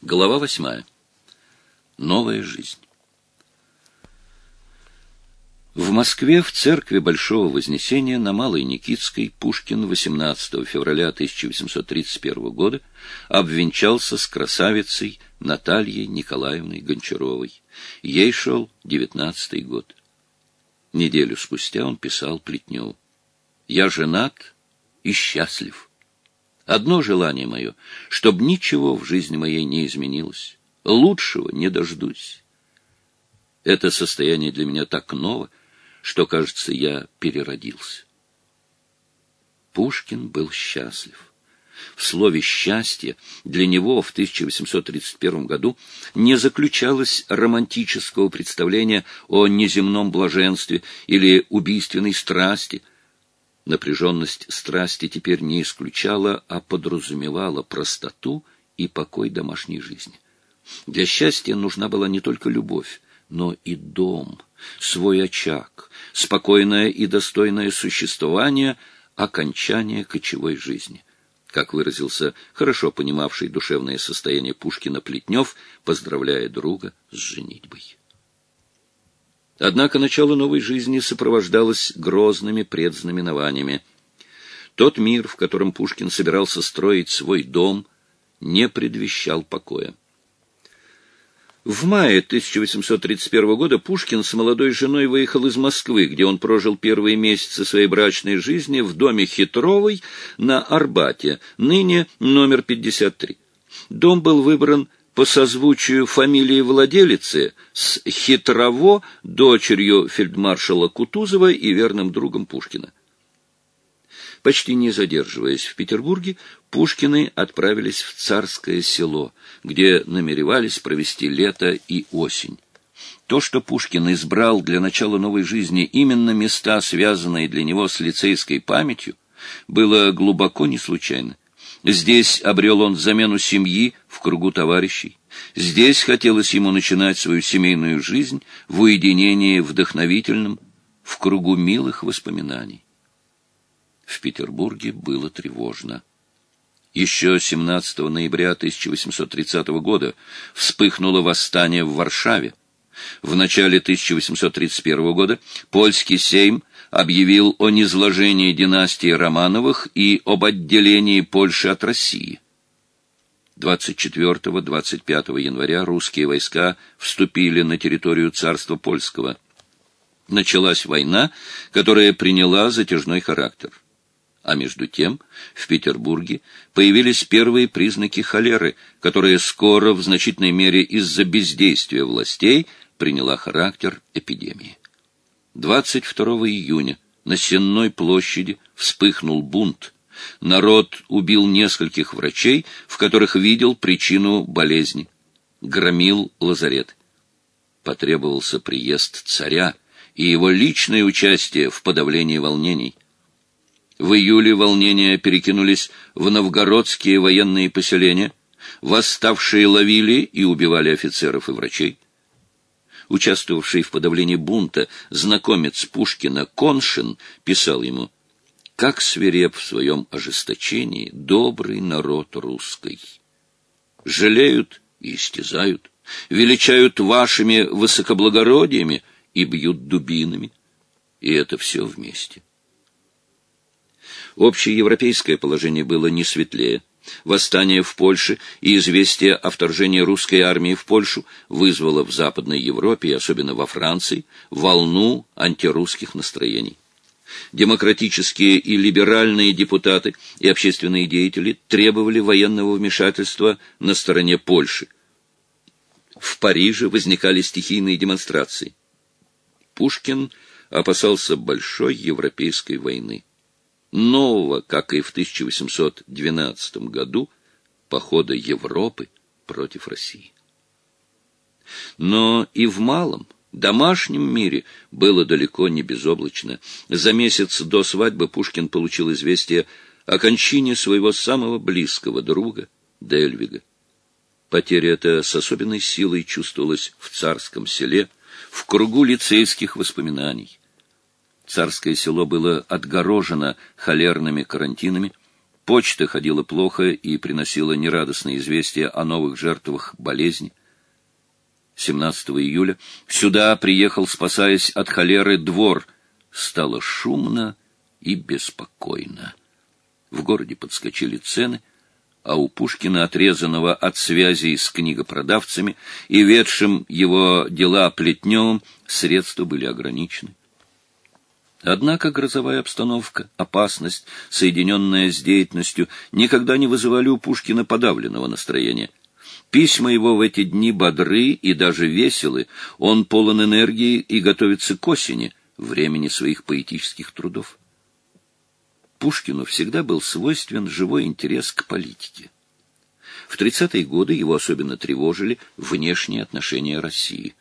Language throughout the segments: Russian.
Глава восьмая. Новая жизнь. В Москве в церкви Большого Вознесения на Малой Никитской Пушкин 18 февраля 1831 года обвенчался с красавицей Натальей Николаевной Гончаровой. Ей шел девятнадцатый год. Неделю спустя он писал Плетневу. «Я женат и счастлив. Одно желание мое, чтобы ничего в жизни моей не изменилось. Лучшего не дождусь. Это состояние для меня так ново, что, кажется, я переродился». Пушкин был счастлив в слове «счастье» для него в 1831 году не заключалось романтического представления о неземном блаженстве или убийственной страсти. Напряженность страсти теперь не исключала, а подразумевала простоту и покой домашней жизни. Для счастья нужна была не только любовь, но и дом, свой очаг, спокойное и достойное существование, окончание кочевой жизни как выразился хорошо понимавший душевное состояние Пушкина Плетнев, поздравляя друга с женитьбой. Однако начало новой жизни сопровождалось грозными предзнаменованиями. Тот мир, в котором Пушкин собирался строить свой дом, не предвещал покоя. В мае 1831 года Пушкин с молодой женой выехал из Москвы, где он прожил первые месяцы своей брачной жизни в доме Хитровой на Арбате, ныне номер 53. Дом был выбран по созвучию фамилии владелицы с Хитрово, дочерью фельдмаршала Кутузова и верным другом Пушкина. Почти не задерживаясь в Петербурге, Пушкины отправились в Царское село, где намеревались провести лето и осень. То, что Пушкин избрал для начала новой жизни именно места, связанные для него с лицейской памятью, было глубоко не случайно. Здесь обрел он замену семьи в кругу товарищей. Здесь хотелось ему начинать свою семейную жизнь в уединении вдохновительном, в кругу милых воспоминаний в Петербурге было тревожно. Еще 17 ноября 1830 года вспыхнуло восстание в Варшаве. В начале 1831 года польский сейм объявил о низложении династии Романовых и об отделении Польши от России. 24-25 января русские войска вступили на территорию царства польского. Началась война, которая приняла затяжной характер. А между тем в Петербурге появились первые признаки холеры, которая скоро, в значительной мере из-за бездействия властей, приняла характер эпидемии. 22 июня на Сенной площади вспыхнул бунт. Народ убил нескольких врачей, в которых видел причину болезни. Громил лазарет. Потребовался приезд царя и его личное участие в подавлении волнений. В июле волнения перекинулись в новгородские военные поселения, восставшие ловили и убивали офицеров и врачей. Участвовавший в подавлении бунта знакомец Пушкина Коншин писал ему «Как свиреп в своем ожесточении добрый народ русский! Жалеют и истязают, величают вашими высокоблагородиями и бьют дубинами, и это все вместе». Общеевропейское положение было не светлее. Восстание в Польше и известие о вторжении русской армии в Польшу вызвало в Западной Европе, и особенно во Франции, волну антирусских настроений. Демократические и либеральные депутаты и общественные деятели требовали военного вмешательства на стороне Польши. В Париже возникали стихийные демонстрации. Пушкин опасался большой европейской войны нового, как и в 1812 году, похода Европы против России. Но и в малом, домашнем мире было далеко не безоблачно. За месяц до свадьбы Пушкин получил известие о кончине своего самого близкого друга Дельвига. Потеря эта с особенной силой чувствовалась в царском селе, в кругу лицейских воспоминаний. Царское село было отгорожено холерными карантинами. Почта ходила плохо и приносила нерадостные известия о новых жертвах болезни. 17 июля сюда приехал, спасаясь от холеры, двор. Стало шумно и беспокойно. В городе подскочили цены, а у Пушкина, отрезанного от связей с книгопродавцами и ведшим его дела Плетневым, средства были ограничены. Однако грозовая обстановка, опасность, соединенная с деятельностью, никогда не вызывали у Пушкина подавленного настроения. Письма его в эти дни бодры и даже веселы, он полон энергии и готовится к осени, времени своих поэтических трудов. Пушкину всегда был свойствен живой интерес к политике. В 30-е годы его особенно тревожили внешние отношения России.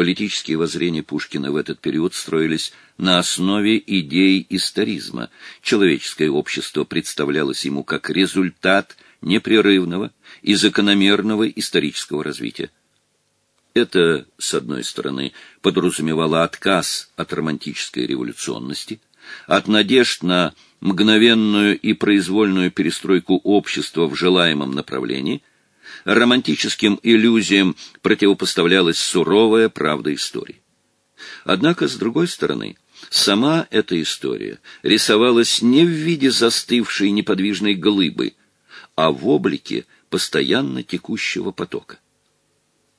Политические воззрения Пушкина в этот период строились на основе идей историзма. Человеческое общество представлялось ему как результат непрерывного и закономерного исторического развития. Это, с одной стороны, подразумевало отказ от романтической революционности – от надежд на мгновенную и произвольную перестройку общества в желаемом направлении, романтическим иллюзиям противопоставлялась суровая правда истории. Однако, с другой стороны, сама эта история рисовалась не в виде застывшей неподвижной глыбы, а в облике постоянно текущего потока.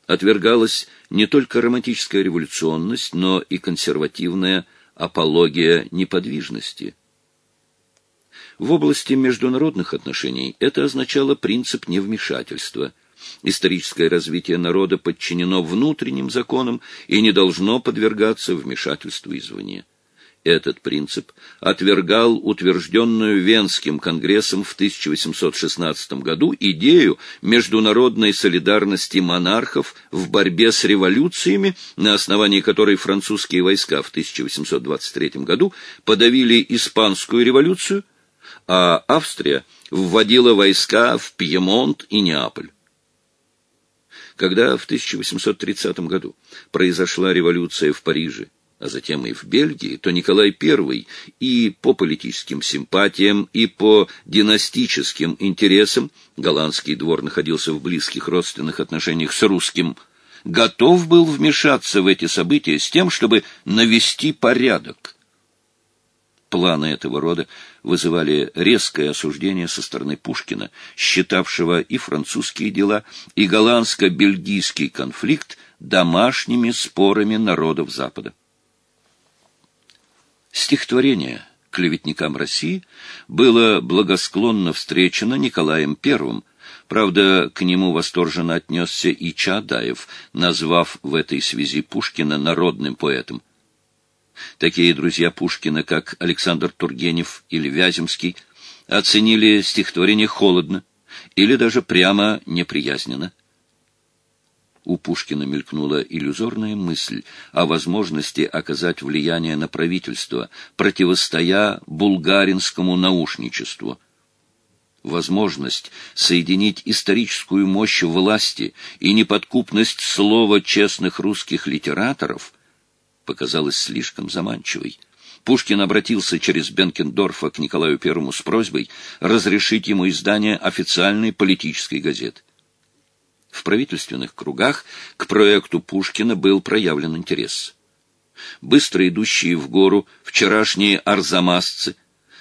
Отвергалась не только романтическая революционность, но и консервативная апология неподвижности. В области международных отношений это означало принцип невмешательства. Историческое развитие народа подчинено внутренним законам и не должно подвергаться вмешательству извне. Этот принцип отвергал утвержденную Венским конгрессом в 1816 году идею международной солидарности монархов в борьбе с революциями, на основании которой французские войска в 1823 году подавили испанскую революцию, а Австрия вводила войска в Пьемонт и Неаполь. Когда в 1830 году произошла революция в Париже, а затем и в Бельгии, то Николай I и по политическим симпатиям, и по династическим интересам, голландский двор находился в близких родственных отношениях с русским, готов был вмешаться в эти события с тем, чтобы навести порядок. Планы этого рода вызывали резкое осуждение со стороны Пушкина, считавшего и французские дела, и голландско-бельгийский конфликт домашними спорами народов Запада. Стихотворение клеветникам России было благосклонно встречено Николаем I, Правда, к нему восторженно отнесся и Чаадаев, назвав в этой связи Пушкина народным поэтом. Такие друзья Пушкина, как Александр Тургенев или Вяземский, оценили стихотворение холодно или даже прямо неприязненно. У Пушкина мелькнула иллюзорная мысль о возможности оказать влияние на правительство, противостоя булгаринскому наушничеству. Возможность соединить историческую мощь власти и неподкупность слова честных русских литераторов показалась слишком заманчивой. Пушкин обратился через Бенкендорфа к Николаю I с просьбой разрешить ему издание официальной политической газеты. В правительственных кругах к проекту Пушкина был проявлен интерес. Быстро идущие в гору вчерашние арзамасцы,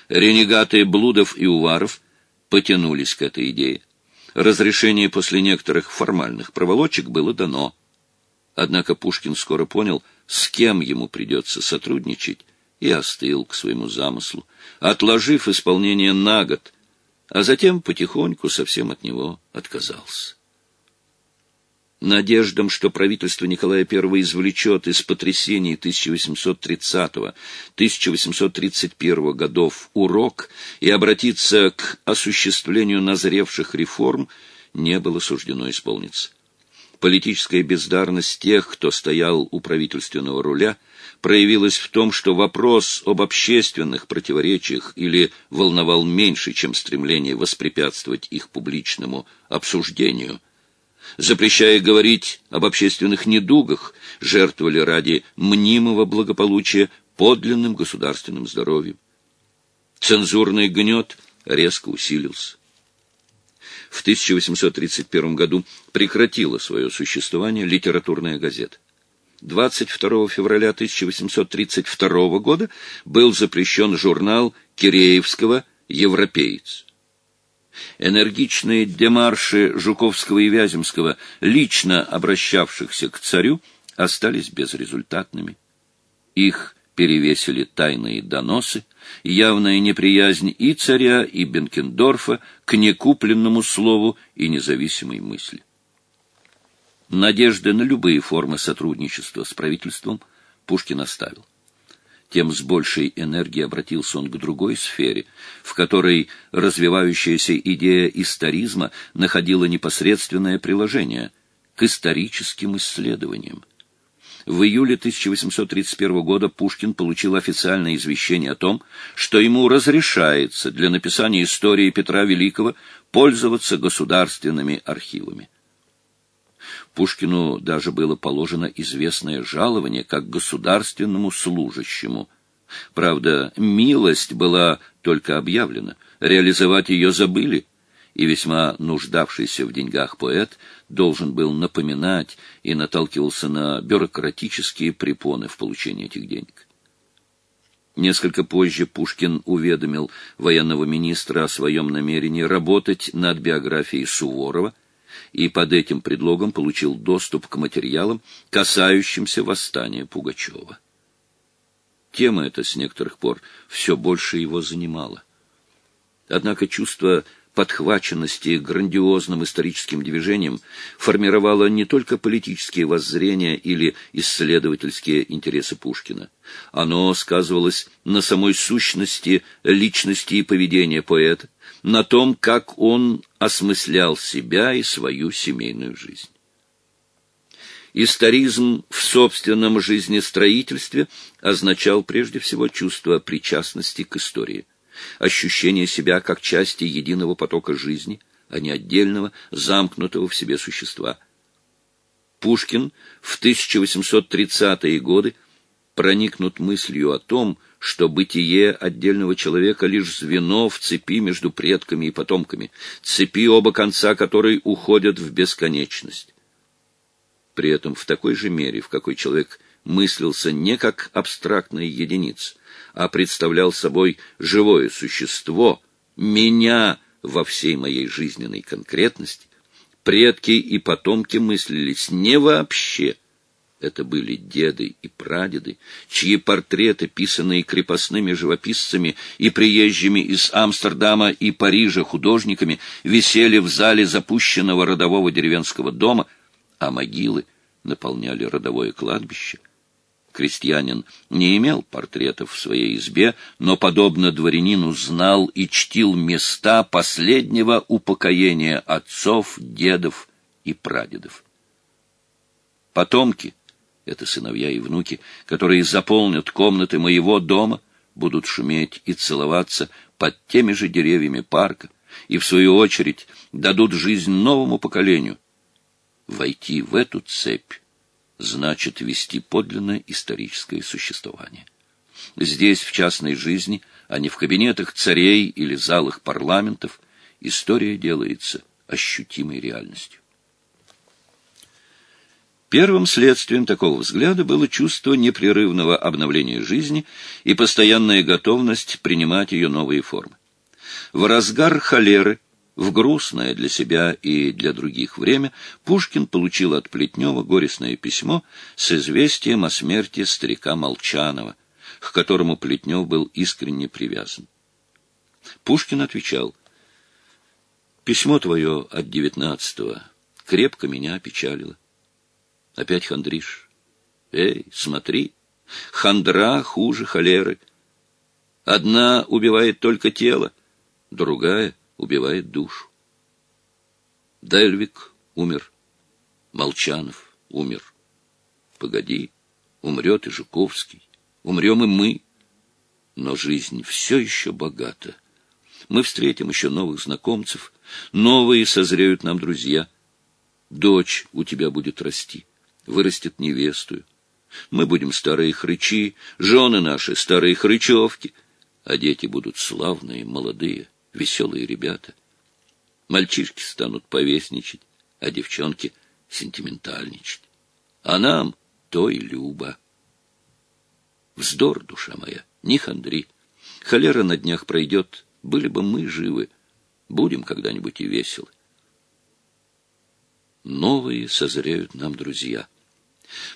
ренегаты Блудов и Уваров потянулись к этой идее. Разрешение после некоторых формальных проволочек было дано. Однако Пушкин скоро понял, с кем ему придется сотрудничать, и остыл к своему замыслу, отложив исполнение на год, а затем потихоньку совсем от него отказался надеждам, что правительство Николая I извлечет из потрясений 1830-1831 годов урок и обратится к осуществлению назревших реформ, не было суждено исполниться. Политическая бездарность тех, кто стоял у правительственного руля, проявилась в том, что вопрос об общественных противоречиях или волновал меньше, чем стремление воспрепятствовать их публичному обсуждению – запрещая говорить об общественных недугах, жертвовали ради мнимого благополучия подлинным государственным здоровьем. Цензурный гнет резко усилился. В 1831 году прекратила свое существование литературная газета. 22 февраля 1832 года был запрещен журнал Киреевского «Европеец». Энергичные демарши Жуковского и Вяземского, лично обращавшихся к царю, остались безрезультатными. Их перевесили тайные доносы, явная неприязнь и царя, и Бенкендорфа к некупленному слову и независимой мысли. Надежды на любые формы сотрудничества с правительством Пушкин оставил. Тем с большей энергией обратился он к другой сфере, в которой развивающаяся идея историзма находила непосредственное приложение к историческим исследованиям. В июле 1831 года Пушкин получил официальное извещение о том, что ему разрешается для написания истории Петра Великого пользоваться государственными архивами. Пушкину даже было положено известное жалование как государственному служащему. Правда, милость была только объявлена, реализовать ее забыли, и весьма нуждавшийся в деньгах поэт должен был напоминать и наталкивался на бюрократические препоны в получении этих денег. Несколько позже Пушкин уведомил военного министра о своем намерении работать над биографией Суворова, и под этим предлогом получил доступ к материалам, касающимся восстания Пугачева. Тема эта с некоторых пор все больше его занимала. Однако чувство подхваченности грандиозным историческим движением формировало не только политические воззрения или исследовательские интересы Пушкина. Оно сказывалось на самой сущности личности и поведения поэта, на том, как он осмыслял себя и свою семейную жизнь. Историзм в собственном жизнестроительстве означал прежде всего чувство причастности к истории, ощущение себя как части единого потока жизни, а не отдельного, замкнутого в себе существа. Пушкин в 1830-е годы проникнут мыслью о том, что бытие отдельного человека лишь звено в цепи между предками и потомками, цепи оба конца которой уходят в бесконечность. При этом в такой же мере, в какой человек мыслился не как абстрактная единица, а представлял собой живое существо, меня во всей моей жизненной конкретности, предки и потомки мыслились не вообще, это были деды и прадеды, чьи портреты, писанные крепостными живописцами и приезжими из Амстердама и Парижа художниками, висели в зале запущенного родового деревенского дома, а могилы наполняли родовое кладбище. Крестьянин не имел портретов в своей избе, но, подобно дворянину, знал и чтил места последнего упокоения отцов, дедов и прадедов. Потомки — это сыновья и внуки, которые заполнят комнаты моего дома, будут шуметь и целоваться под теми же деревьями парка, и, в свою очередь, дадут жизнь новому поколению. Войти в эту цепь значит вести подлинное историческое существование. Здесь, в частной жизни, а не в кабинетах царей или залах парламентов, история делается ощутимой реальностью. Первым следствием такого взгляда было чувство непрерывного обновления жизни и постоянная готовность принимать ее новые формы. В разгар холеры, в грустное для себя и для других время, Пушкин получил от Плетнева горестное письмо с известием о смерти старика Молчанова, к которому Плетнев был искренне привязан. Пушкин отвечал, «Письмо твое от девятнадцатого крепко меня опечалило. Опять хандришь. Эй, смотри, хандра хуже холеры. Одна убивает только тело, другая убивает душу. Дельвик умер, Молчанов умер. Погоди, умрет и Жуковский, умрем и мы. Но жизнь все еще богата. Мы встретим еще новых знакомцев, новые созреют нам друзья. Дочь у тебя будет расти вырастет невестую. Мы будем старые хрычи, жены наши старые хрычевки, а дети будут славные, молодые, веселые ребята. Мальчишки станут повесничать, а девчонки — сентиментальничать. А нам то и любо. Вздор, душа моя, не хандри. Холера на днях пройдет, были бы мы живы. Будем когда-нибудь и веселы. Новые созреют нам друзья.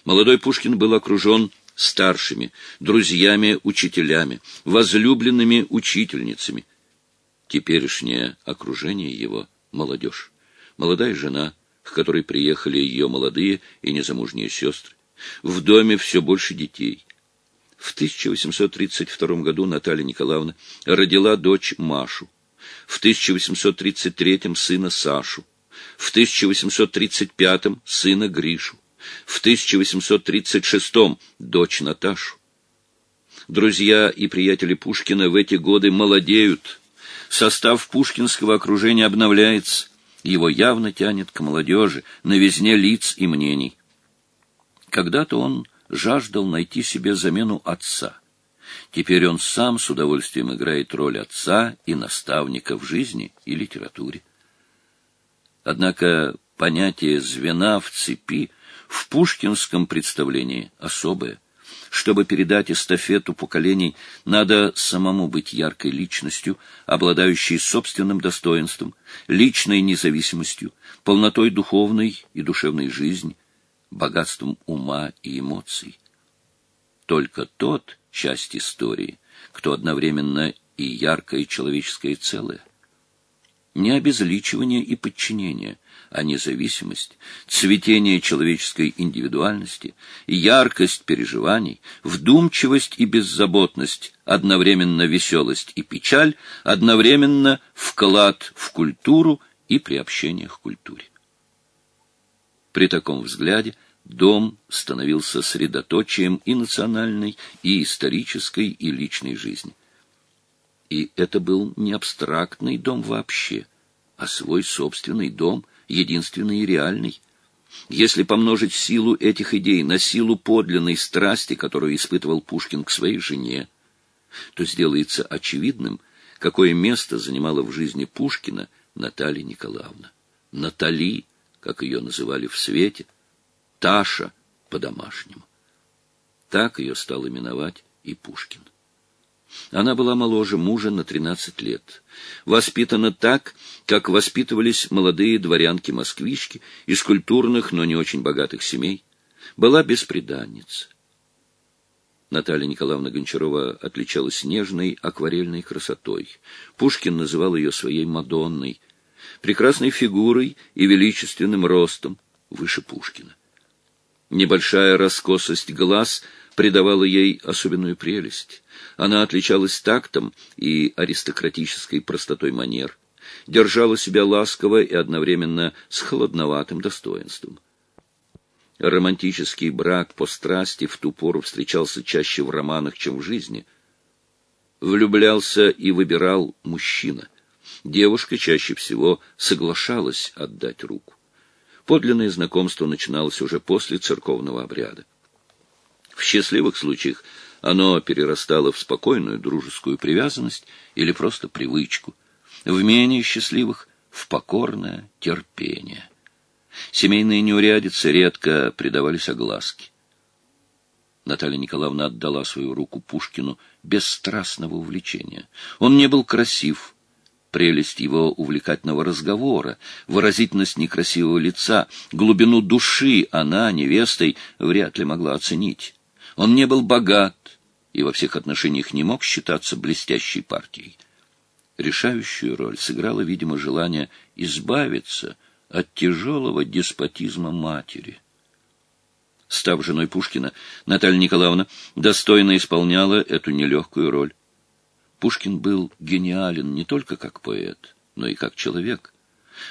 Молодой Пушкин был окружен старшими, друзьями-учителями, возлюбленными учительницами. Теперешнее окружение его — молодежь. Молодая жена, к которой приехали ее молодые и незамужние сестры. В доме все больше детей. В 1832 году Наталья Николаевна родила дочь Машу, в 1833 сына Сашу, в 1835 сына Гришу, в 1836 дочь Наташу. Друзья и приятели Пушкина в эти годы молодеют. Состав пушкинского окружения обновляется. Его явно тянет к молодежи, новизне лиц и мнений. Когда-то он жаждал найти себе замену отца. Теперь он сам с удовольствием играет роль отца и наставника в жизни и литературе. Однако понятие «звена в цепи» в пушкинском представлении особое. Чтобы передать эстафету поколений, надо самому быть яркой личностью, обладающей собственным достоинством, личной независимостью, полнотой духовной и душевной жизни, богатством ума и эмоций. Только тот часть истории, кто одновременно и яркое человеческое целое. Не обезличивание и подчинение, а независимость, цветение человеческой индивидуальности, яркость переживаний, вдумчивость и беззаботность, одновременно веселость и печаль, одновременно вклад в культуру и приобщение к культуре. При таком взгляде дом становился средоточием и национальной, и исторической, и личной жизни. И это был не абстрактный дом вообще, а свой собственный дом, единственный и реальный. Если помножить силу этих идей на силу подлинной страсти, которую испытывал Пушкин к своей жене, то сделается очевидным, какое место занимала в жизни Пушкина Наталья Николаевна. Натали, как ее называли в свете, Таша по-домашнему. Так ее стал именовать и Пушкин. Она была моложе мужа на 13 лет. Воспитана так, как воспитывались молодые дворянки-москвички из культурных, но не очень богатых семей. Была бесприданница. Наталья Николаевна Гончарова отличалась нежной акварельной красотой. Пушкин называл ее своей Мадонной, прекрасной фигурой и величественным ростом, выше Пушкина. Небольшая раскосость глаз придавала ей особенную прелесть. Она отличалась тактом и аристократической простотой манер, держала себя ласково и одновременно с холодноватым достоинством. Романтический брак по страсти в ту пору встречался чаще в романах, чем в жизни. Влюблялся и выбирал мужчина. Девушка чаще всего соглашалась отдать руку. Подлинное знакомство начиналось уже после церковного обряда. В счастливых случаях оно перерастало в спокойную дружескую привязанность или просто привычку. В менее счастливых — в покорное терпение. Семейные неурядицы редко предавались огласке. Наталья Николаевна отдала свою руку Пушкину без страстного увлечения. Он не был красив, прелесть его увлекательного разговора, выразительность некрасивого лица, глубину души она, невестой, вряд ли могла оценить. Он не был богат и во всех отношениях не мог считаться блестящей партией. Решающую роль сыграло, видимо, желание избавиться от тяжелого деспотизма матери. Став женой Пушкина, Наталья Николаевна достойно исполняла эту нелегкую роль. Пушкин был гениален не только как поэт, но и как человек.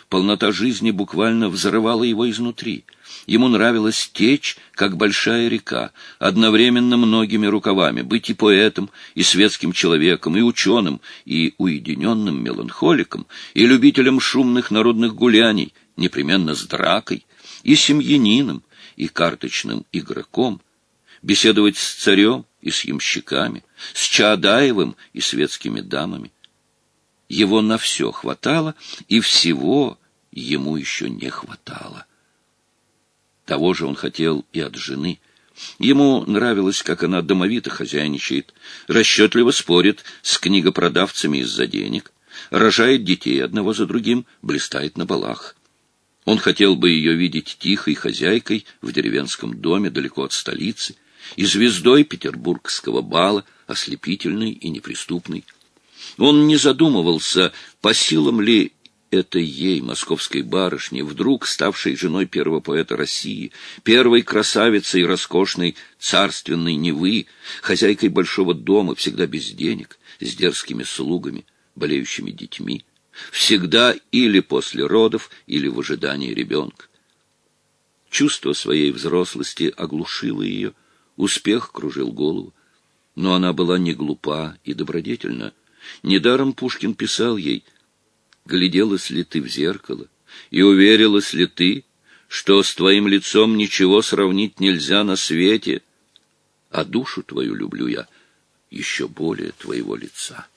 Полнота жизни буквально взрывала его изнутри. Ему нравилось течь, как большая река, одновременно многими рукавами, быть и поэтом, и светским человеком, и ученым, и уединенным меланхоликом, и любителем шумных народных гуляний, непременно с дракой, и семьянином, и карточным игроком, беседовать с царем и с ямщиками, с Чаадаевым и светскими дамами. Его на все хватало, и всего ему еще не хватало. Того же он хотел и от жены. Ему нравилось, как она домовито хозяйничает, расчетливо спорит с книгопродавцами из-за денег, рожает детей одного за другим, блистает на балах. Он хотел бы ее видеть тихой хозяйкой в деревенском доме далеко от столицы и звездой петербургского бала, ослепительной и неприступной. Он не задумывался, по силам ли это ей, московской барышне, вдруг ставшей женой первого поэта России, первой красавицей роскошной царственной Невы, хозяйкой большого дома, всегда без денег, с дерзкими слугами, болеющими детьми, всегда или после родов, или в ожидании ребенка. Чувство своей взрослости оглушило ее, успех кружил голову. Но она была не глупа и добродетельна. Недаром Пушкин писал ей, «Гляделась ли ты в зеркало, и уверилась ли ты, что с твоим лицом ничего сравнить нельзя на свете, а душу твою люблю я еще более твоего лица».